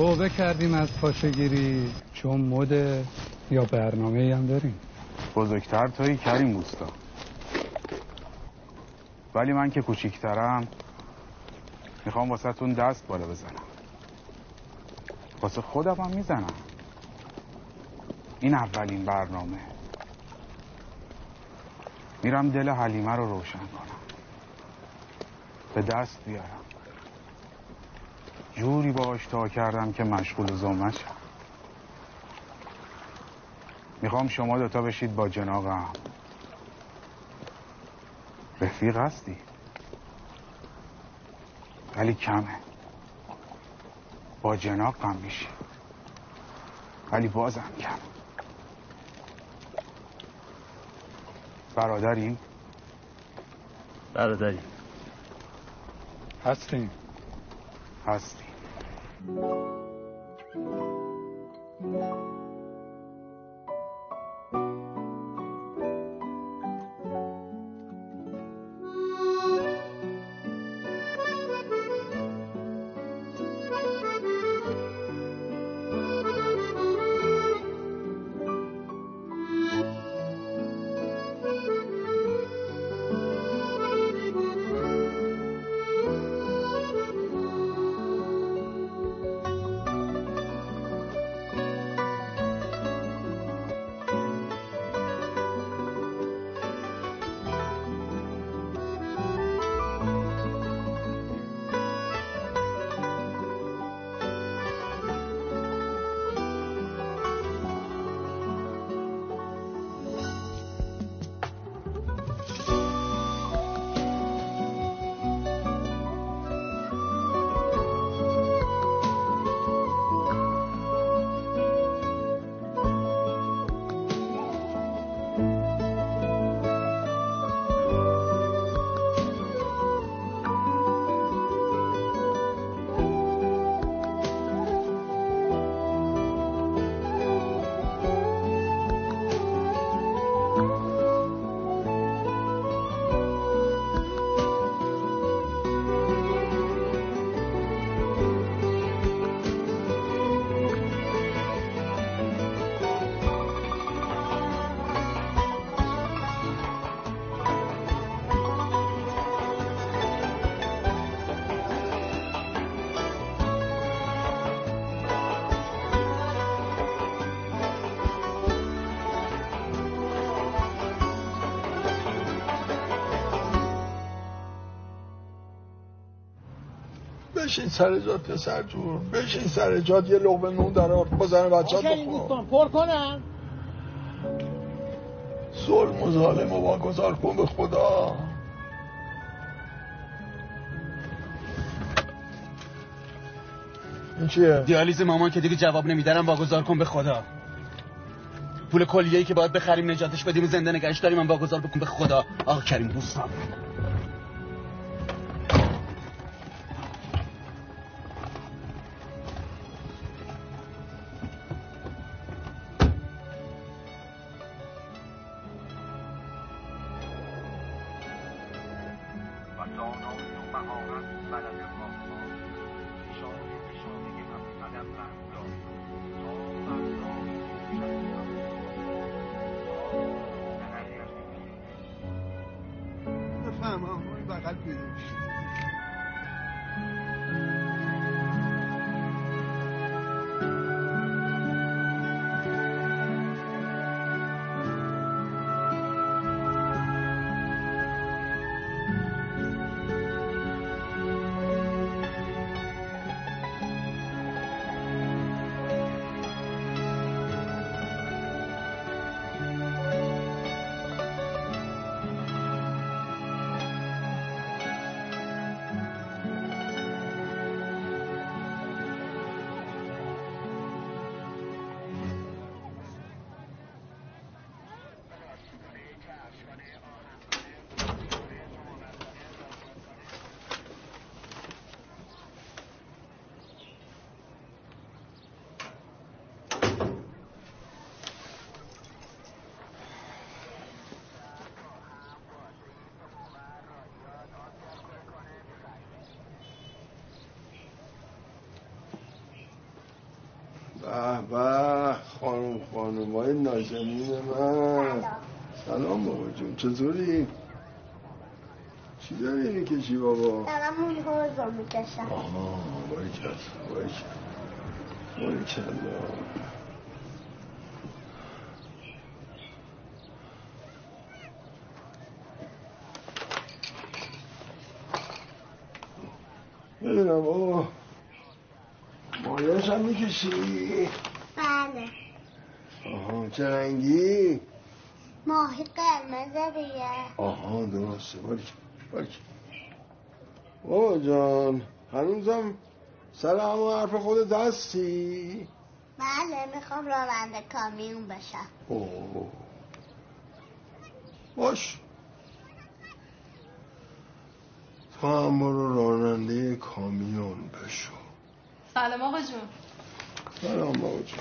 توبه کردیم از پاشگیری. چون مده یا برنامه هم داریم. بزرگتر توی کریم بوستا ولی من که کوچیکترم می‌خوام واسه تون دست بالا بزنم. واسه خودم هم می‌زنم. این اولین برنامه. میرم دل حلیمه رو روشن کنم. به دست بیارم. جوری باش تا کردم که مشغول زمه شم می‌خوام شما دوتا بشید با جناقم. رفیق هستی. ولی کمه. با جناق هم میشی. ولی بازم کم. برادریم؟ برادریم. هستیم. هستی بشین سر جات پسر جون بشین سر جات یه لغمه نون در آرد. بزن بچه ها بخور پر کنم ظلم و ظالم و واگذار کن به خدا. این چیه؟ دیالیز مامان که دیگه جواب نمیدارم واگذار کن به خدا. پول کلیه‌ای که باید بخریم نجاتش بدیم و زنده نگهش داریم من واگذار بکن به خدا. آقا کریم بوستان آقا به خانم خانم های نازنین من. سلام بابا جون چطوری؟ چی داری می‌کشی بابا؟ دارم اون رو می‌کشم. آها باری کرد باری کرد باری کرد ببینم بابا. مایش هم می‌کشی؟ بله. آها چه رنگی ماهی قرمزه دیگه. آها درسته باری باری بابا جان هنوزم سر همون حرف خود دستی بله می‌خوام راننده کامیون بشم. اوه. باش. تو هم برو راننده کامیون بشو. سلام آقا جون. سلام بابا جان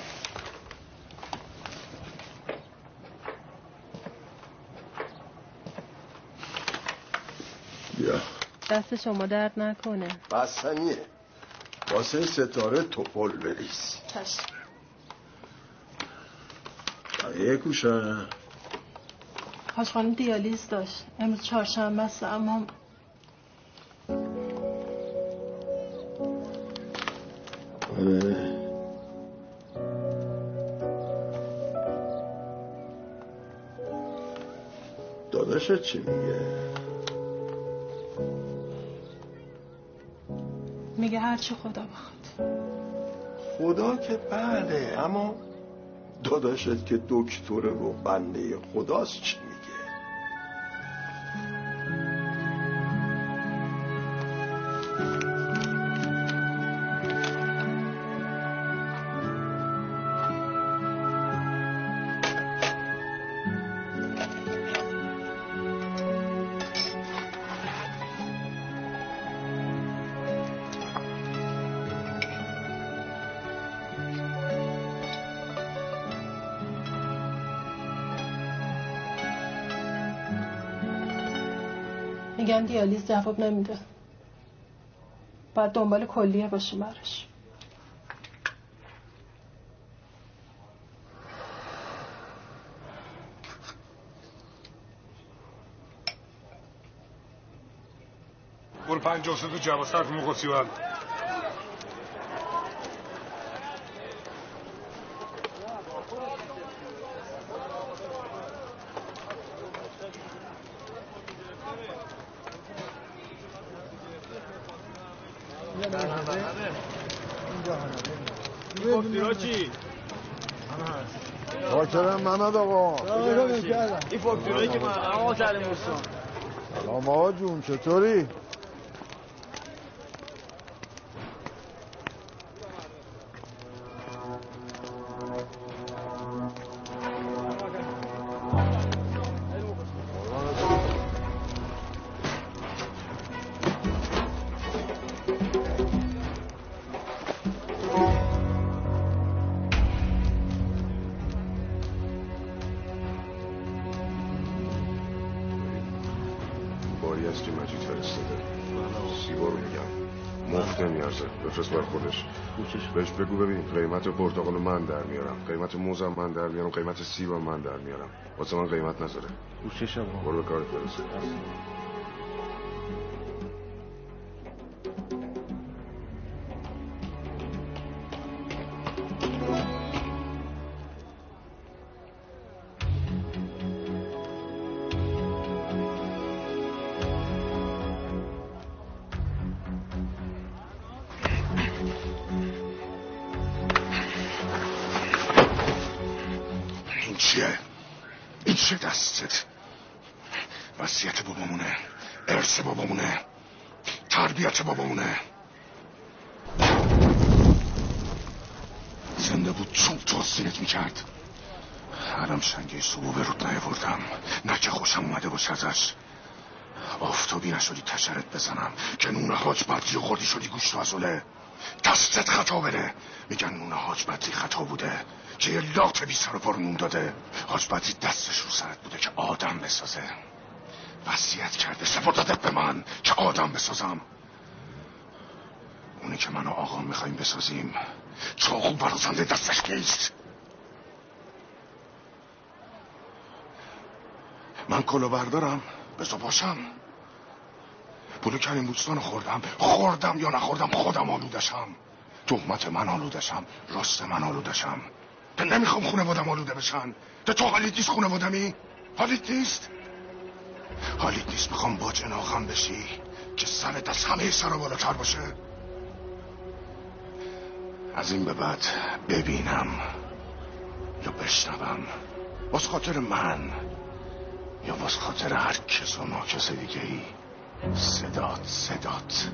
بیا. دست شما درد نکنه. بستنیه. واسه ستاره توپل بریز. چشم بقیه کوشن. حاج خانم دیالیز داشت. امروز چهارشنبه است اما داداشت چی میگه؟ میگه هرچی خدا بخواد. خدا که بله اما داداشت که دکتره و بنده خداست چی؟ میگن دیالیز جواب نمیده. باید دنبال کلیه باشه براش. برو پنج سه تو جواب صرف مقصی بند شاکرم محمد آقا این فاکتورایی که من آقا سلام آقا جون چطوری؟ بگو ببین قیمت پرتقال من در میارم. قیمت موزم من در میارم. قیمت سیبم من در میارم. واسه من قیمت نذاره. کوششم برو به کارت برسه. چه دستت؟ وصیت بابامونه. ارث بابامونه. تربیت بابامونه. زنده بود چوب تو آستینت می‌کرد. هرم شنگه صبح به رود نیاوردم. نه که خوشم اومده باشه ازش. آفتابی نشدی تشرت بزنم. که نون حاج بدری خوردی شدی گوشت و ازوله دستت خطا بره. میگن نون حاج بدری خطا بوده. که یه لات بی سر و داده. حاج بدری دستش رو سرت بوده که آدم بسازه. وصیت کرده. سپردتت به من که آدم بسازم. اونی که من و آقا می‌خوایم بسازیم چاقو برازنده دستش کیست من کلو بردارم بزا باشم. پولو کریم بوستان خوردم. خوردم یا نخوردم خودم آلودشم تهمت من آلودشم راست من آلودشم تو نمی‌خوام خونه بادم آلوده بشن. تو تو حالیت نیست خونه بادمی حالیت نیست؟ حالیت نیست. می‌خوام با جناغم بشی که سرت از همه سر بالاتر باشه. از این به بعد ببینم یا بشنوم. باز خاطر من یا باز خاطر هر کس و ناکس دیگه ای صدات صدات.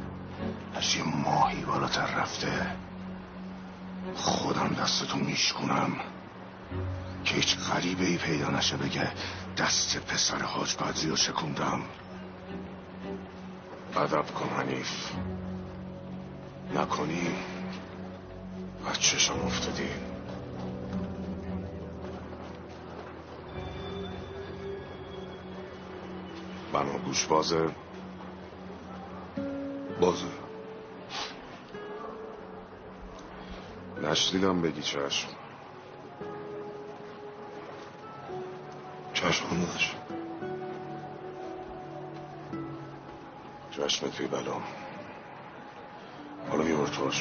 از یه ماهی بالاتر رفته. خودم دستتو میشکنم که هیچ غریبه ای پیدا نشه بگه دست پسر حاج بدری رو شکوندم. ادب کن حنیف. نکنی از چشم افتادی. بنا گوش بازه. بازه. نشنیدم بگی چشم. چشم نداشت. چشمت توی بلام حالا بیار تو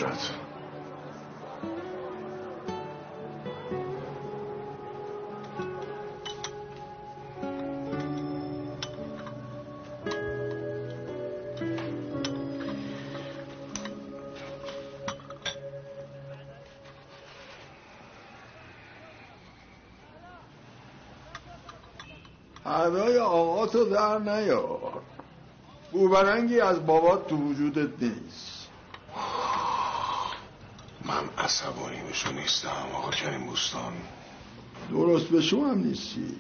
تو در نیار. بوبرنگی از بابات تو وجودت نیست. من عصبانی بشو نیستم آقا کریم بوستان. درست به شو هم نیستی.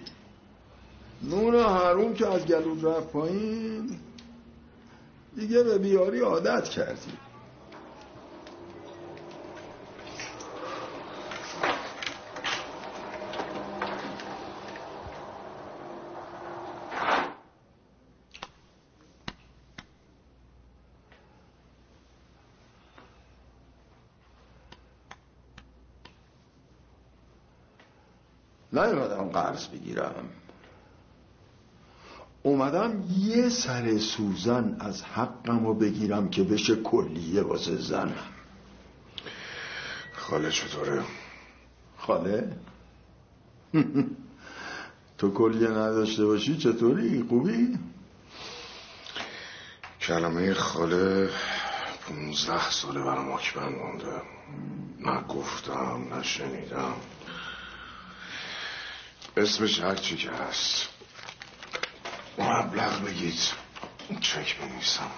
نون حروم که از گلود رفت پایین دیگه به بیاری عادت کردی. نیومدم قرض بگیرم اومدم یه سر سوزن از حقم رو بگیرم که بشه کلیه واسه زنم خاله چطوره؟ خاله؟ تو کلیه نداشته باشی چطوری؟ خوبی؟ کلمه خاله پونزده ساله برام آکبند مونده نه گفتم نه شنیدم اسمش هر چی که هست. مبلغ بگید. چک بنویسم.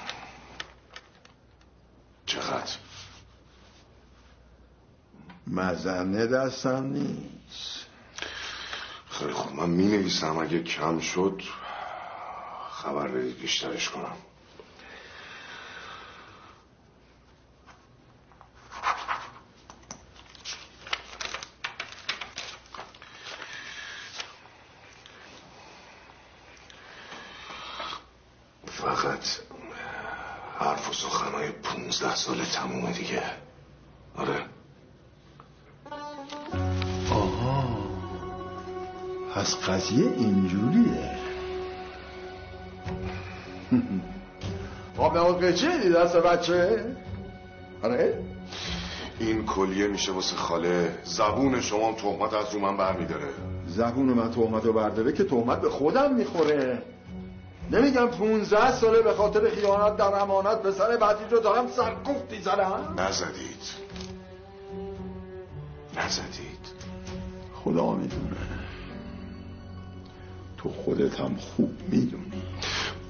چقدر؟ مزنه دستم نیست. خیلی خوب. من می نویسم اگه کم شد خبر بدید بیشترش کنم. خب به چی دست بچه؟ آره؟ این کلیه میشه واسه خاله. زبون شما هم تهمت از رو من برمیداره. زبون من تهمت رو برداره که تهمت به خودم می‌خوره. نمیگم پونزده ساله به خاطر خیانت در امانت به سر بعدی رو دارم سرکوفتی زدم نزدید. نزدید. خدا می‌دونه. تو خودت هم خوب می‌دونی.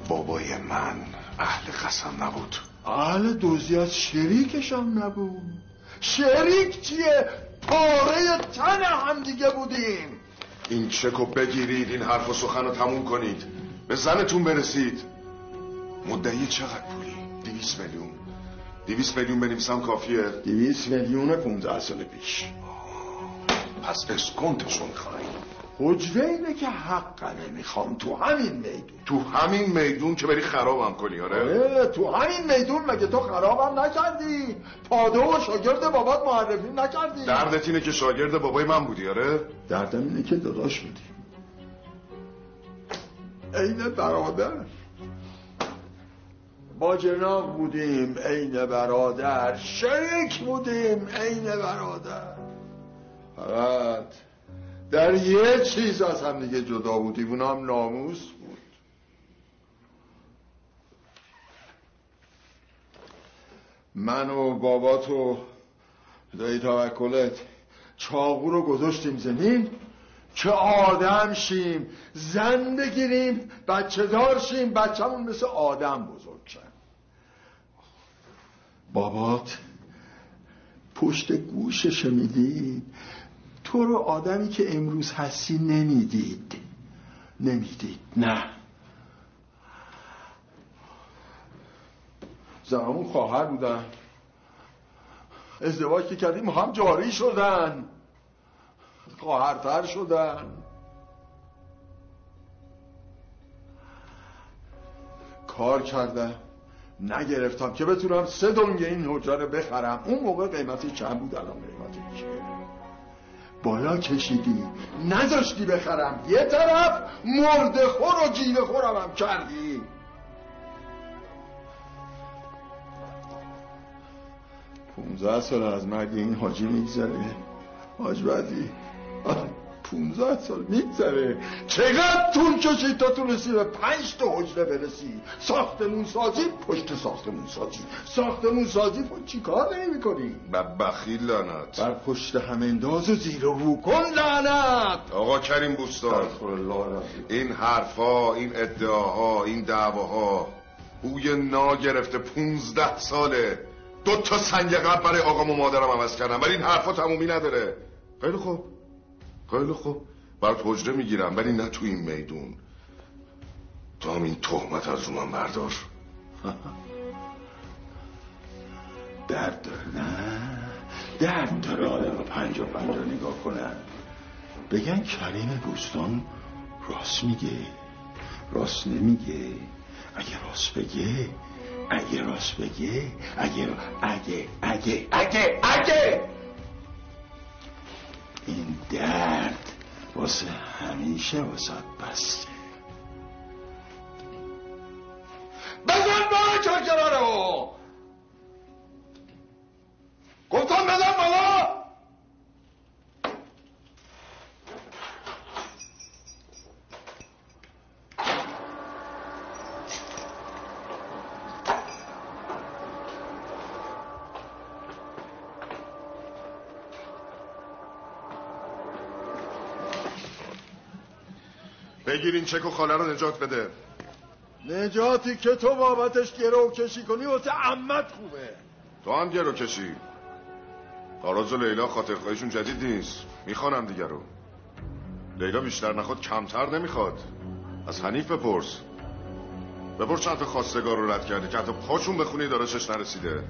بابای من اهل قسم نبود. اهل دوزی از شریکشم نبود. شریک چیه؟ پاره تن هم دیگه بودیم. این چکو بگیرید این حرف و سخن رو تموم کنید. به زنتون برسید. مدعی چقدر پولی؟ دیویس میلیون. دیویس میلیون بنویسم کافیه؟ دیویس میلیون پونزده سال پیش. پس اسکنتشو میخوایی حجوه اینه که حق نمی‌خوام. تو همین میدون. تو همین میدون که بری خرابم کنی آره؟ آره تو همین میدون مگه تو خرابم نکردی؟ پاده و شاگرد بابات معرفی نکردی. دردت اینه که شاگرد بابای من بودی آره؟ دردم اینه که داداش بودی. عین برادر. با جناب بودیم عین برادر. شریک بودیم عین برادر. فقط در یه چیز از هم دیگه جدا بودیم اون هم ناموس بود. من و بابات و دایی توکلت چاقو رو گذاشتیم زمین. که آدم شیم زن بگیریم بچه دار شیم بچهمون مثل آدم بزرگ شن. بابات پشت گوشش می‌دید. تو رو آدمی که امروز هستی نمی‌دید. نمی‌دید. نه. زنمون خواهر بودن. ازدواج که کردیم هم جاری شدن. خواهرتر شدن. کار کردم. نگرفتم که بتونم سه دنگ این حجره رو بخرم. اون موقع قیمتی چند بود؟ الان قیمتی چیه بالا کشیدی. نذاشتی بخرم. یه طرف مرده خور و جیوه خورم هم کردی. پونزه سال از مرگ این حاجی میگذره. حاج بدی. پونزه سال میگذره. چقدر طول کشید تا تونستی به پنج تا حجره برسی؟ ساختمون سازی پشت ساختمون سازی. ساختمون سازی چی کار نمی می‌کنی بدبخی لعنت. بر پشت همه انداز و زیر و رو کن لعنت. آقا کریم بوستان. این حرفا این ادعاها این دعواها بوی نا گرفته پونزده ساله. دو تا سنگ قبل برای آقام و مادرم عوض کردم. ولی این حرفا تمومی نداره. خیلی خوب. خیلی خوب. برات حجره می‌گیرم ولی نه تو این میدون. تو هم این تهمت از رو من بردار. درد داره نه؟ درد داره آدم پنجا پنجا نگاه کنن. بگن کریم بوستان راست میگه راست نمیگه. اگه راست بگه اگه راست بگه اگه اگه اگه اگه اگه! این درد واسه همیشه واسه بسته. بزن چرچرا رو. گفتم بزن بالا بگیر این چک و خاله رو نجات بده. نجاتی که تو بابتش گرو کشی کنی واسه عمت خوبه. تو هم گرو کشی. آراز و لیلا خاطر خواهیشون جدید نیست. می‌خوانم دیگر رو. لیلا بیشتر نخواد کمتر نمی‌خواد. از حنیف بپرس. بپرس چند تا خواستگار رو رد کرده که حتی پاشون بخونی دارشش نرسیده.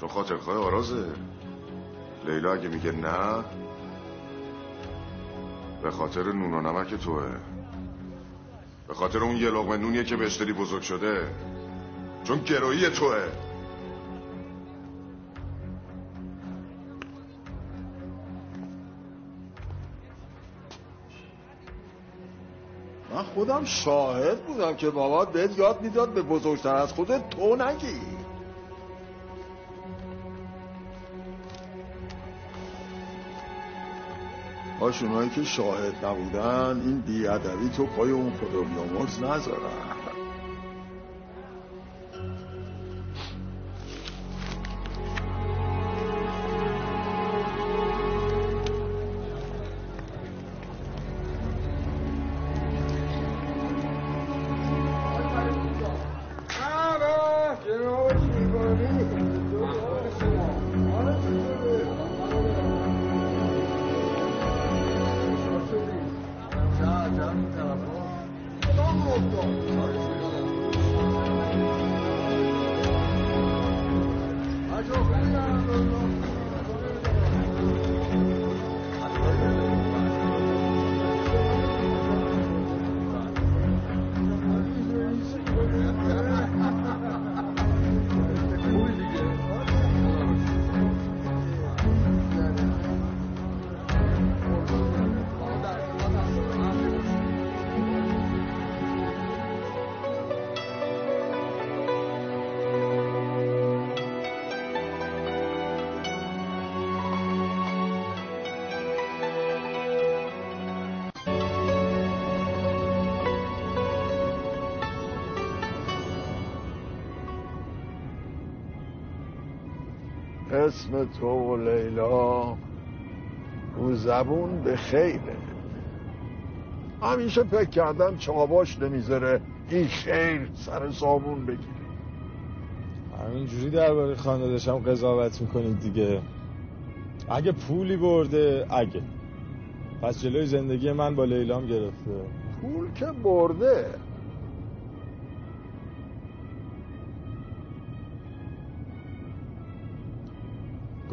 چون خاطر خواه آرازه. لیلا اگه میگه نه به خاطر نون و نمک توه. به خاطر اون یه لقمه نونیه که بهشتری بزرگ شده. چون گرویی توه. من خودم شاهد بودم که بابات بهت یاد می‌داد به بزرگتر از خودت تو نگی. هاش اونایی که شاهد نبودن این بیادبی تو پای اون خدا بیامرز نذارن. اسم تو و لیلا. رو زبون به خیره همیشه فکر کردم چاباش نمی‌ذاره این خیر سر صابون بگیره. همینجوری درباره خانوادشم قضاوت می‌کنید دیگه. اگه پولی برده اگه. پس جلوی زندگی من با لیلام گرفته. پول که برده.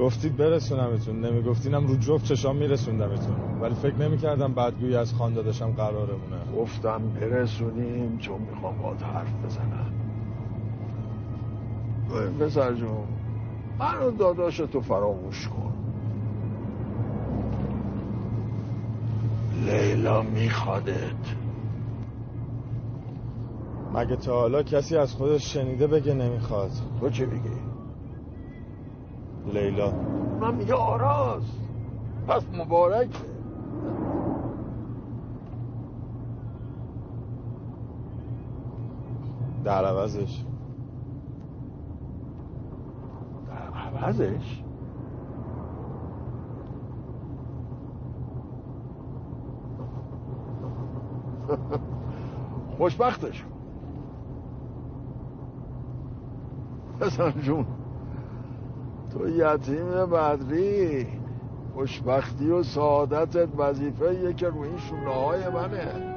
گفتید برسونمتون نمیگفتینم رو جفت چشام میرسوندمتون. ولی فکر نمی‌کردم بدگویی از خاندادشم قرارمونه. گفتم برسونیم چون می‌خوام باید حرف بزنم. پسر جون منو داداش تو فراموش کن. لیلا میخوادت. مگه تا حالا کسی از خودش شنیده بگه نمی‌خواد؟ تو چه بگی؟ لیلا. من میگه آراز پس مبارک. در عوضش. در عوضش؟ خوشبختش. پسر جون. تو یتیم بدری خوشبختی و سعادتت وظیفه که روی این شونه های منه.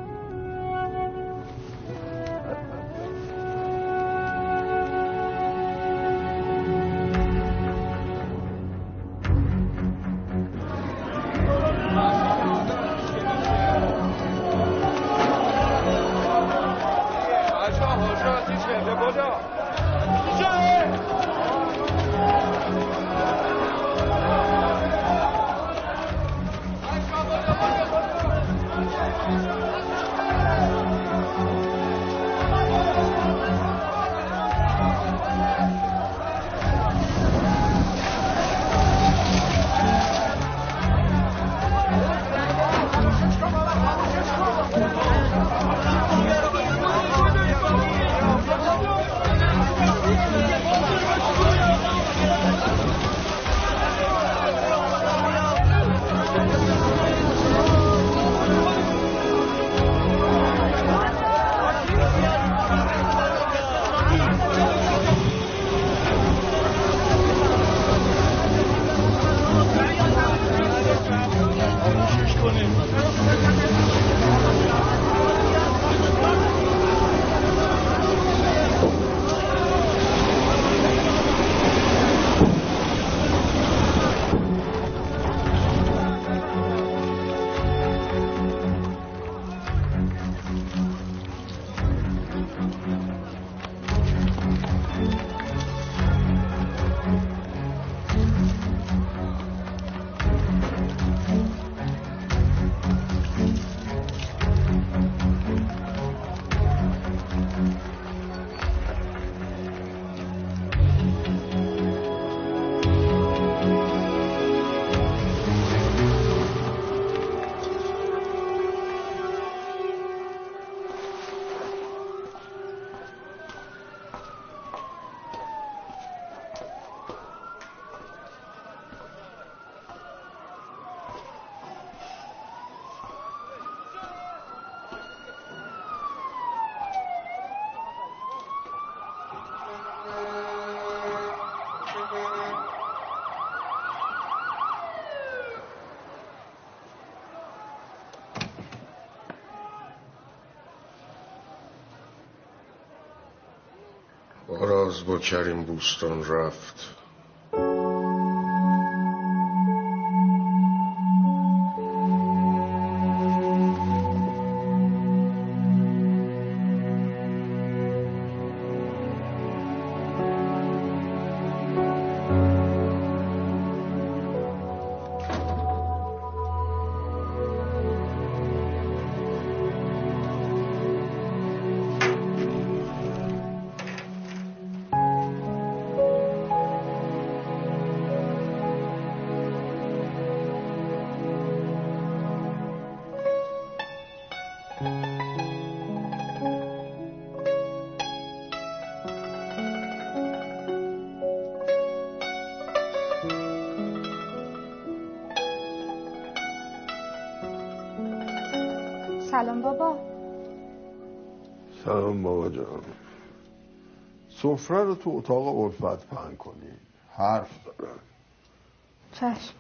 با کریم بوستان رفت. سلام بابا. سلام بابا جان. سفره رو تو اتاق الفت پهن کنی. حرف دارن چشم.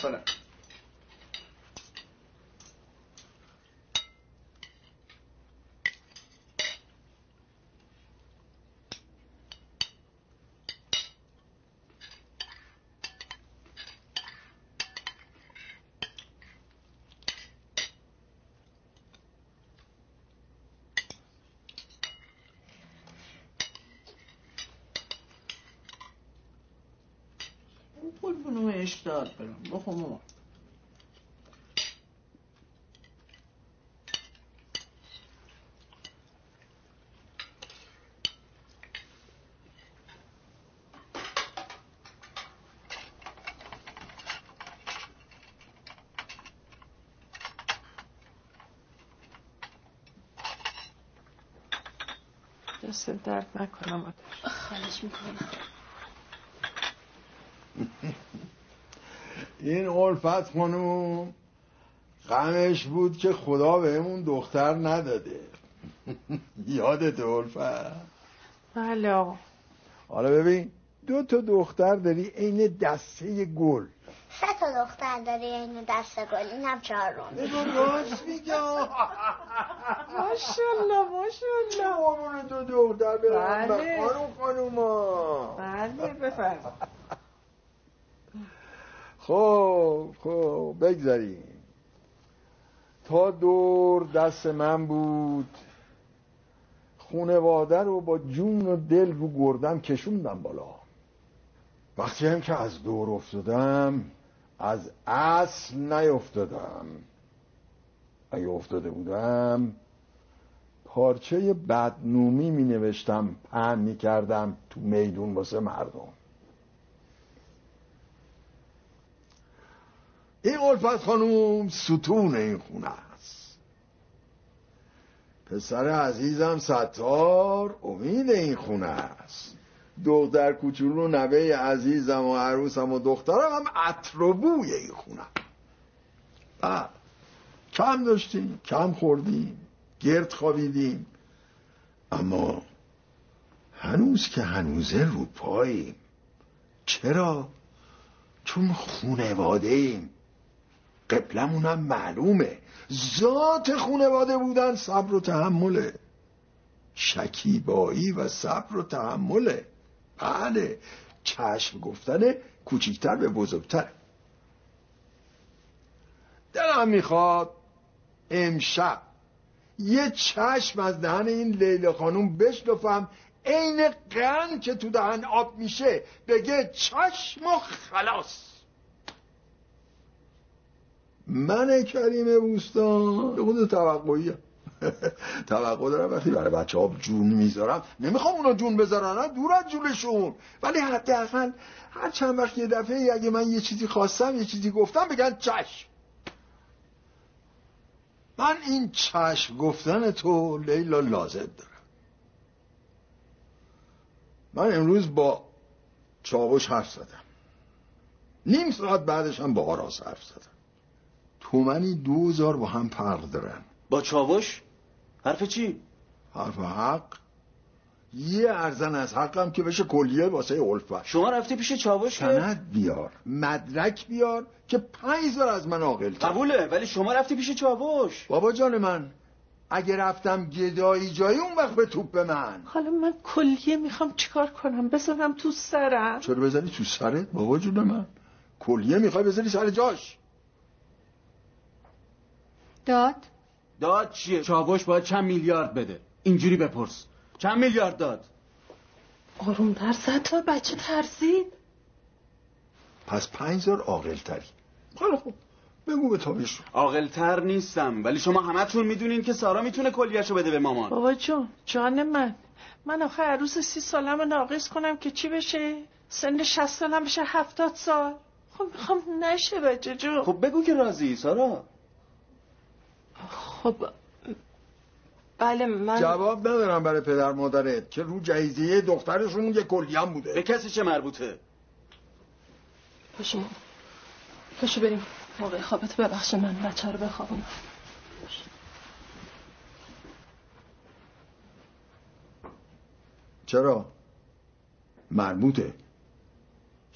Voilà. دست درد نکنم آتش خواهش می‌کنم این الفت خانوم غمش بود که خدا بهمون دختر نداده. یادت الفت بله آقا. حالا ببین دو تا دختر داری عین دسته گل. سه تا دختر داری این دست گل اینم چهارم. بگو راست میگم ماشالله ماشالله قربون تو دختر برم. بله. خانوم خانوما. بله بفرم خب خب بگذاریم. تا دور دست من بود خونواده رو با جون و دل رو گردم کشوندم بالا. وقتی هم که از دور افتادم از اصل نیفتادم. اگه افتاده بودم پارچه بدنومی می نوشتم پهن می کردم تو میدون واسه مردم. این الفت خانوم ستون این خونه است. پسر عزیزم ستار امید این خونه است. دختر کوچولو نوه عزیزم و عروسم و دخترم هم اطربوی این خونه. بعد کم داشتیم کم خوردیم. گرد خوابیدیم. اما هنوز که هنوزه رو پاییم. چرا؟ چون خونواده ایم قبلمونم معلومه. ذات خونواده بودن صبر و تحمله. شکیبایی و صبر و تحمله. بله چشم گفتن کوچیکتر به بزرگتر. دلم می‌خواد امشب یه چشم از دهن این لیلا خانوم بشنفم. عین قن که تو دهن آب میشه بگه چشم و خلاص. من کریم بوستان. به خود توقعی. توقع دارم وقتی برای بچه ها جون می‌ذارم. نمی‌خوام اونا جون بذارن دور از جونشون. ولی حداقل هر چند وقت یه دفعه اگه من یه چیزی خواستم یه چیزی گفتم بگن چشم. من این چشم گفتن تو لیلا لازم دارم. من امروز با چاوش حرف زدم. نیم ساعت بعدش هم با آراز حرف زدم. تومنی دوزار با هم فرق دارن. با چاوش؟ حرف چی؟ حرف حق؟ یه ارزن از حقم که بشه کلیه واسه الفت شما رفتی پیش چاوش سند بیار. مدرک بیار که پنج زار از من عاقل قبوله ولی شما رفتی پیش چاوش. بابا جان من اگه رفتم گدایی جایی اون وقت به توپ به من. حالا من کلیه می‌خوام چیکار کنم؟ بذارم تو سرم؟ چرا بذاری تو سرت بابا جون من؟ کلیه می‌خوای بذاری سر جاش. داد؟ داد چیه؟ چاوش باید چند میلیارد بده. اینجوری بپرس. چند میلیارد داد؟ آروم در زد تا بچه ترسید. پس پنج زار عاقل تری خیلی خوب. بگو به تابش عاقلتر نیستم ولی شما همتون می‌دونین که سارا می‌تونه کلیهشو بده به مامان. بابا جون جان من. من آخه عروس سی سالم ناقص کنم که چی بشه؟ سن شست سالم بشه هفتاد سال. خب می‌خوام نشه بچه جو خب بگو که راضی سارا. خب بله من جواب ندارم برای پدر مادرت. که رو جهیزیه دخترشون یه کلیم بوده. به کسی چه مربوطه؟ پاشو پاشو بریم. موقع خوابت ببخش من بچه رو بخوابونم. چرا؟ مربوطه.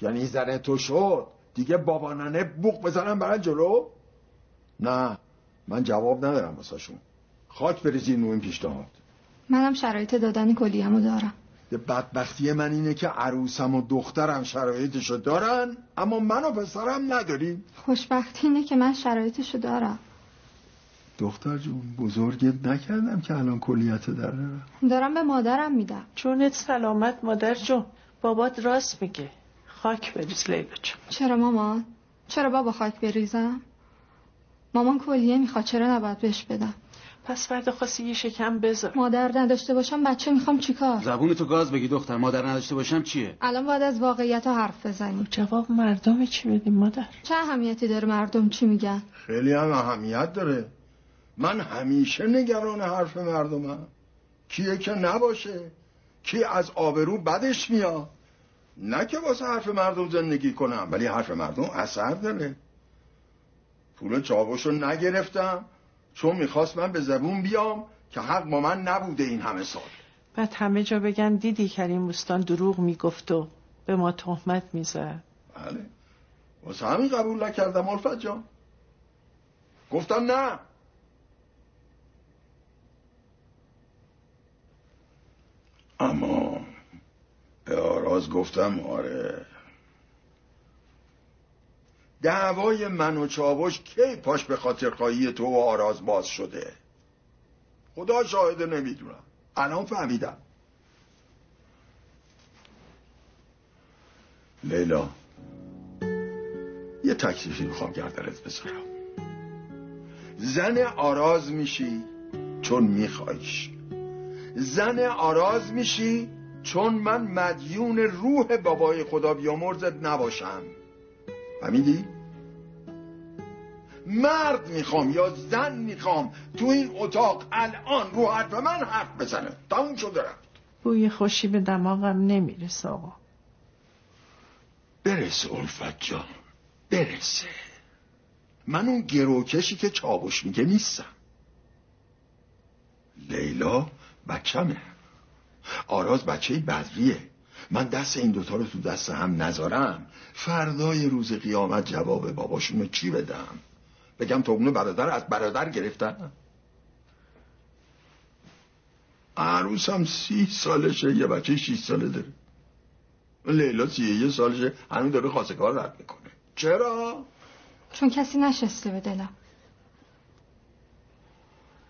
یعنی زن تو شد. دیگه بابا ننه بوق بزنم برن جلو؟ نه من جواب ندارم واسهشون. خاک بریزین رو این پیشنهاد. منم شرایط دادن کلیه‌مو دارم. بدبختی من اینه که عروسم و دخترم شرایطشو دارن اما من و پسرم نداریم. خوشبختی اینه که من شرایطشو دارم. دختر جون بزرگت نکردم که الان کلیت داره دارم به مادرم میدم. جونت سلامت مادر جون. بابات راست میگه. خاک بریز لیلا جون. چرا مامان؟ چرا بابا خاک بریزم؟ مامان کلیه می‌خواد چرا نباید بهش بدم؟ پس فردا خواستی یه شکم بذار. مادر نداشته باشم بچه می‌خوام چیکار؟ زبون تو گاز بگی دختر مادر نداشته باشم چیه؟ الان باید از واقعیت ها حرف بزنی. جواب مردم چی بدیم مادر؟ چه اهمیتی داره مردم چی میگن؟ خیلی هم اهمیت داره. من همیشه نگران حرف مردمم. کیه که نباشه؟ کی از آبرو بدش میاد؟ نه که واسه حرف مردم زندگی کنم ولی حرف مردم اثر داره. پول چاوشو نگرفتم. چون می‌خواست من به زبون بیام که حق با من نبوده این همه سال. بعد همه جا بگن دیدی کریم بوستان دروغ می‌گفت و به ما تهمت می‌زد. بله. واسه همین قبول نکردم الفت جان. گفتم نه. اما به آراز گفتم آره. دعوای من و چاوش کی پاش به خاطر خواهی تو و آراز باز شده؟ خدا شاهده نمی‌دونم. الان فهمیدم. لیلا یه تکلیفی می‌خوام گردنت بذارم. زن آراز میشی چون میخوایش. زن آراز میشی چون من مدیون روح بابای خدا بیامرزت نباشم. فهمیدی؟ مرد می‌خوام یا زن می‌خوام تو این اتاق الان رو حرف من حرف بزنه. تموم شده رفت. بوی خوشی به دماغم نمی‌رسه آقا. برسه الفت جان. برسه. من اون گروکشی که چابوش میگه نیستم. لیلا بچمه. آراز بچه بدریه من دست این دوتا رو تو دست هم نذارم. فردای روز قیامت جواب باباشون چی بدم؟ بگم تقنه برادر از برادر گرفتن. عروسم سی سالشه یه بچه شیش ساله داره. لیلا سی یه سالشه هنوز داره خواستگار رد می‌کنه. چرا؟ چون کسی نشسته به دلم.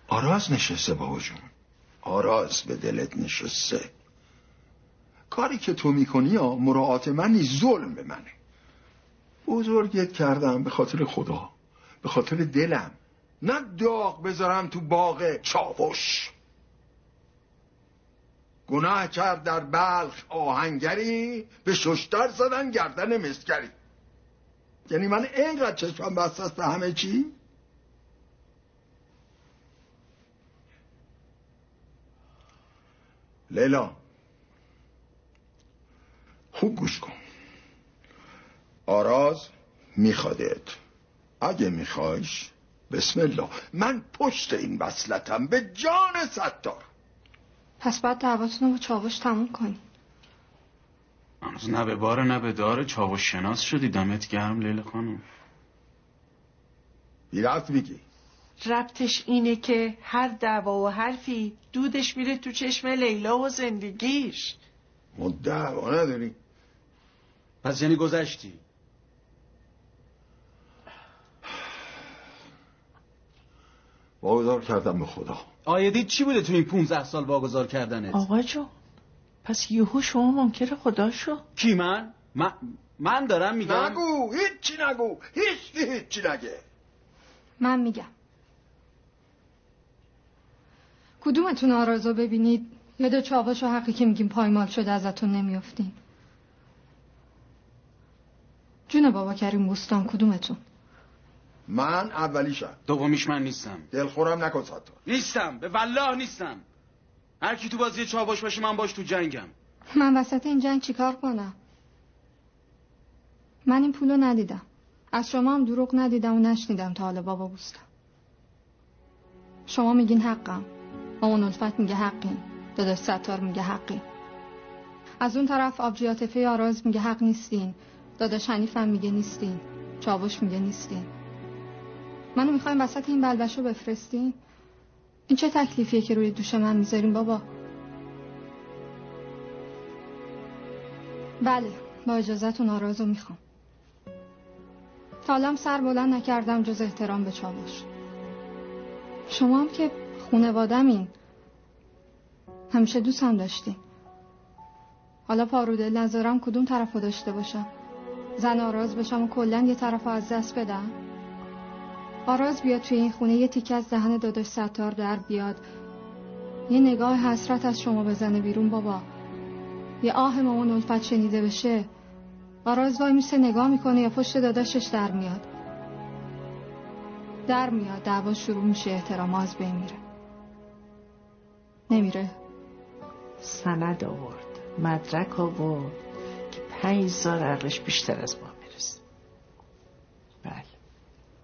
آراز نشسته بابا جون. آراز به دلت نشسته. کاری که تو می‌کنی ها مراعات من نیست ظلم به منه. بزرگت کردم به خاطر خدا. به خاطر دلم. نه داغ بذارم تو باغ چاوش. گناه کرد در بلخ آهنگری به ششتر زدن گردن مسکری. یعنی من اینقدر چشمم بسته است همه چی؟ لیلا خوب گوش کن. آراز میخوادت. اگه میخوایش بسم الله. من پشت این وصلتم به جان ستار پس باید دعواتون رو با چاوش تموم کنی هنوز نه به بار نه به دار. چاوش شناس شدی. دمت گرم لیل خانم. بی رفت میگی. ربطش اینه که هر دعوا و حرفی دودش میره تو چشم لیلا و زندگیش. ما دعوا نداریم پس یعنی گذشتی؟ واگذار کردم به خدا. آیدی چی بوده تو این 15 سال واگذار کردنت؟ آقا جون پس یهو شما منکر خدا شو. کی من؟ من, من دارم میگم. نگو هیچی نگو. هیچی هیچی نگه. من میگم. کدومتون آرازو ببینید؟ یاد چاوش و حقی که میگیم پایمال شده ازتون نمیافتین جون بابا کریم بوستان کدومتون؟ من اولیشم. دومیش من نیستم. دلخورم نکن ستار نیستم. به والله نیستم. هر کی تو بازی چاوش باشه من باش تو جنگم. من وسط این جنگ چیکار کنم؟ من این پولو ندیدم. از شما هم دروغ ندیدم و نشنیدم تا حالا بابا بوستم شما میگین حقم. مامان الفت میگه حقی داداش ستار میگه حقی از اون طرف آبجی عاطفه آراز میگه حق نیستین. داداش حنیفم میگه نیستین. چاوش میگه نیستین. منو می‌خوایم وسط این بلبشو بفرستین؟ این چه تکلیفیه که روی دوش من می‌ذارین بابا؟ بله با اجازتون آرازو می‌خوام. تا حالا سر بلند نکردم جز احترام به چاوش شما هم که خونوادمین همیشه دوست هم داشتین. حالا پاروده نظرم کدوم طرف داشته باشم زن آراز بشم و کلا یه طرف از دست بدم؟ آراز بیاد توی این خونه یه تیکه از دهن داداش ستار در بیاد. یه نگاه حسرت از شما بزنه بیرون بابا. یه آه مامان الفت شنیده بشه. آراز وای میسه نگاه می‌کنه یا پشت داداشش در میاد. در میاد دعوا شروع میشه احترام از بین میره. نمیره. سند آورد. مدرک آورد که پنج زار عقلش بیشتر از ما.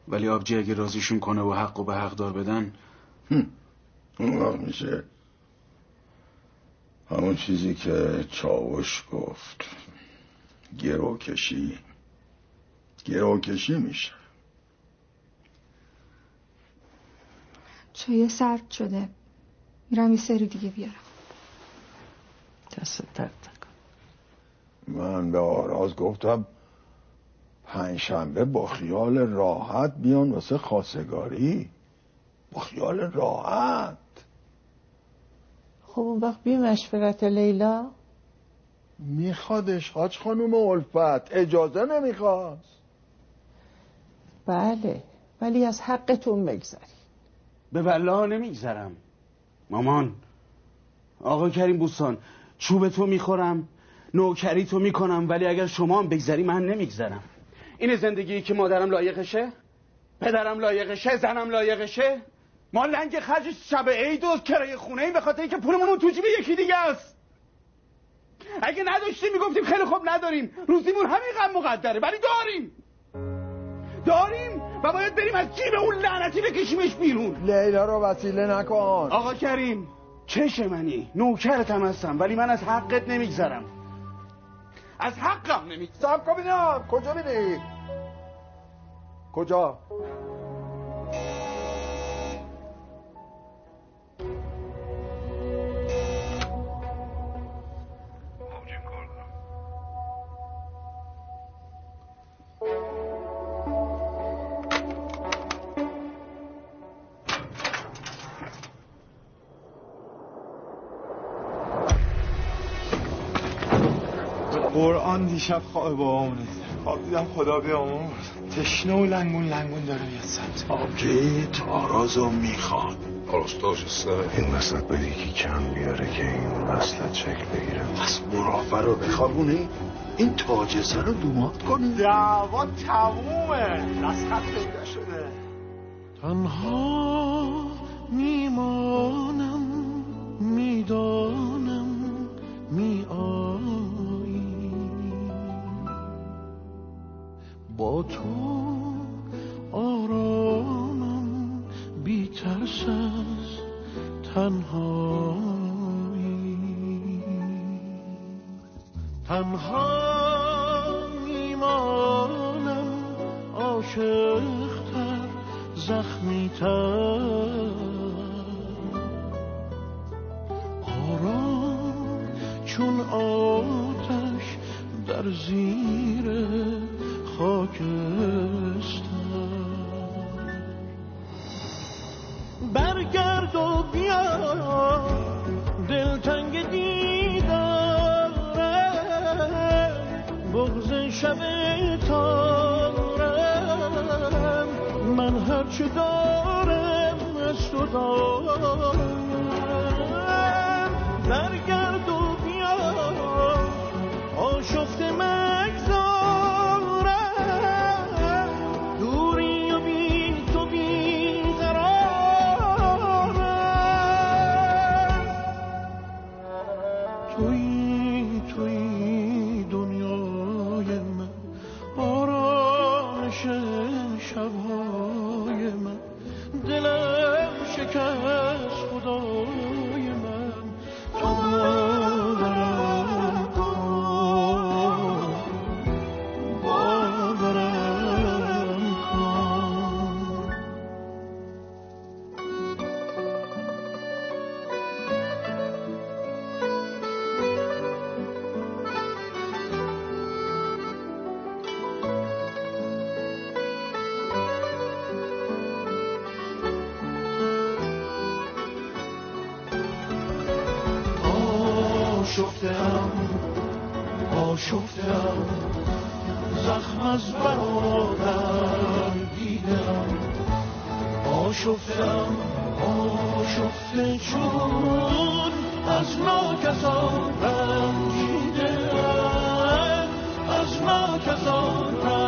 ولی آبجی اگه رازیشون کنه و حق و به حقدار بدن اون وقت میشه همون چیزی که چاوش گفت. گروکشی گروکشی میشه. چایه سرد شده. میرم یه سری دیگه بیارم. دست درد من به آراز گفتم پنجشنبه با خیال راحت بیان واسه خواستگاری. با خیال راحت. خب اون وقت بی مشورت لیلا. میخوادش حاج خانوم الفت. اجازه نمی‌خواست. بله ولی از حقتون بگذری به والله نمیگذرم. مامان آقا کریم بوستان چوب تو می‌خورم نوکری تو می‌کنم ولی اگر شما هم بگذری من نمیگذرم. این زندگی که مادرم لایقشه؟ پدرم لایقشه؟ زنم لایقشه؟ ما لنگ خرج شب عید و کرایه خونه ای به خاطر اینکه پولمون تو جیب یکی دیگه است. اگه نداشتیم می‌گفتیم خیلی خوب نداریم. روزیمون همین غم مقدره ولی داریم. داریم و باید بریم از جیب اون لعنتی بکشیمش بیرون. لیلا رو وسیله نکن. آقا کریم چش منی. نوکرتم هستم ولی من از حقت نمیگذرم. از حقم نمیگذرم. سب کن کجا میری کجا؟ قرآن دیشب خواب بابامونه خواب دیدم خدا بیامون تشنه و لنگون لنگون داره میاد سمت. آبجی تارازو می‌خواد آرستاش سر. این وسط باید یکی کم بیاره که این وصلت شکل بگیره. پس مرافع رو بخوابونی؟ این تاج سر رو دومات کنی. دعوا تمومه. از خط پیدا شده. تنها شب تارم من هرچه دارم از تو دارم. زخم از برادر دیدم آشفتم آشفته چون از ما کسا رنجیده. از ما کسان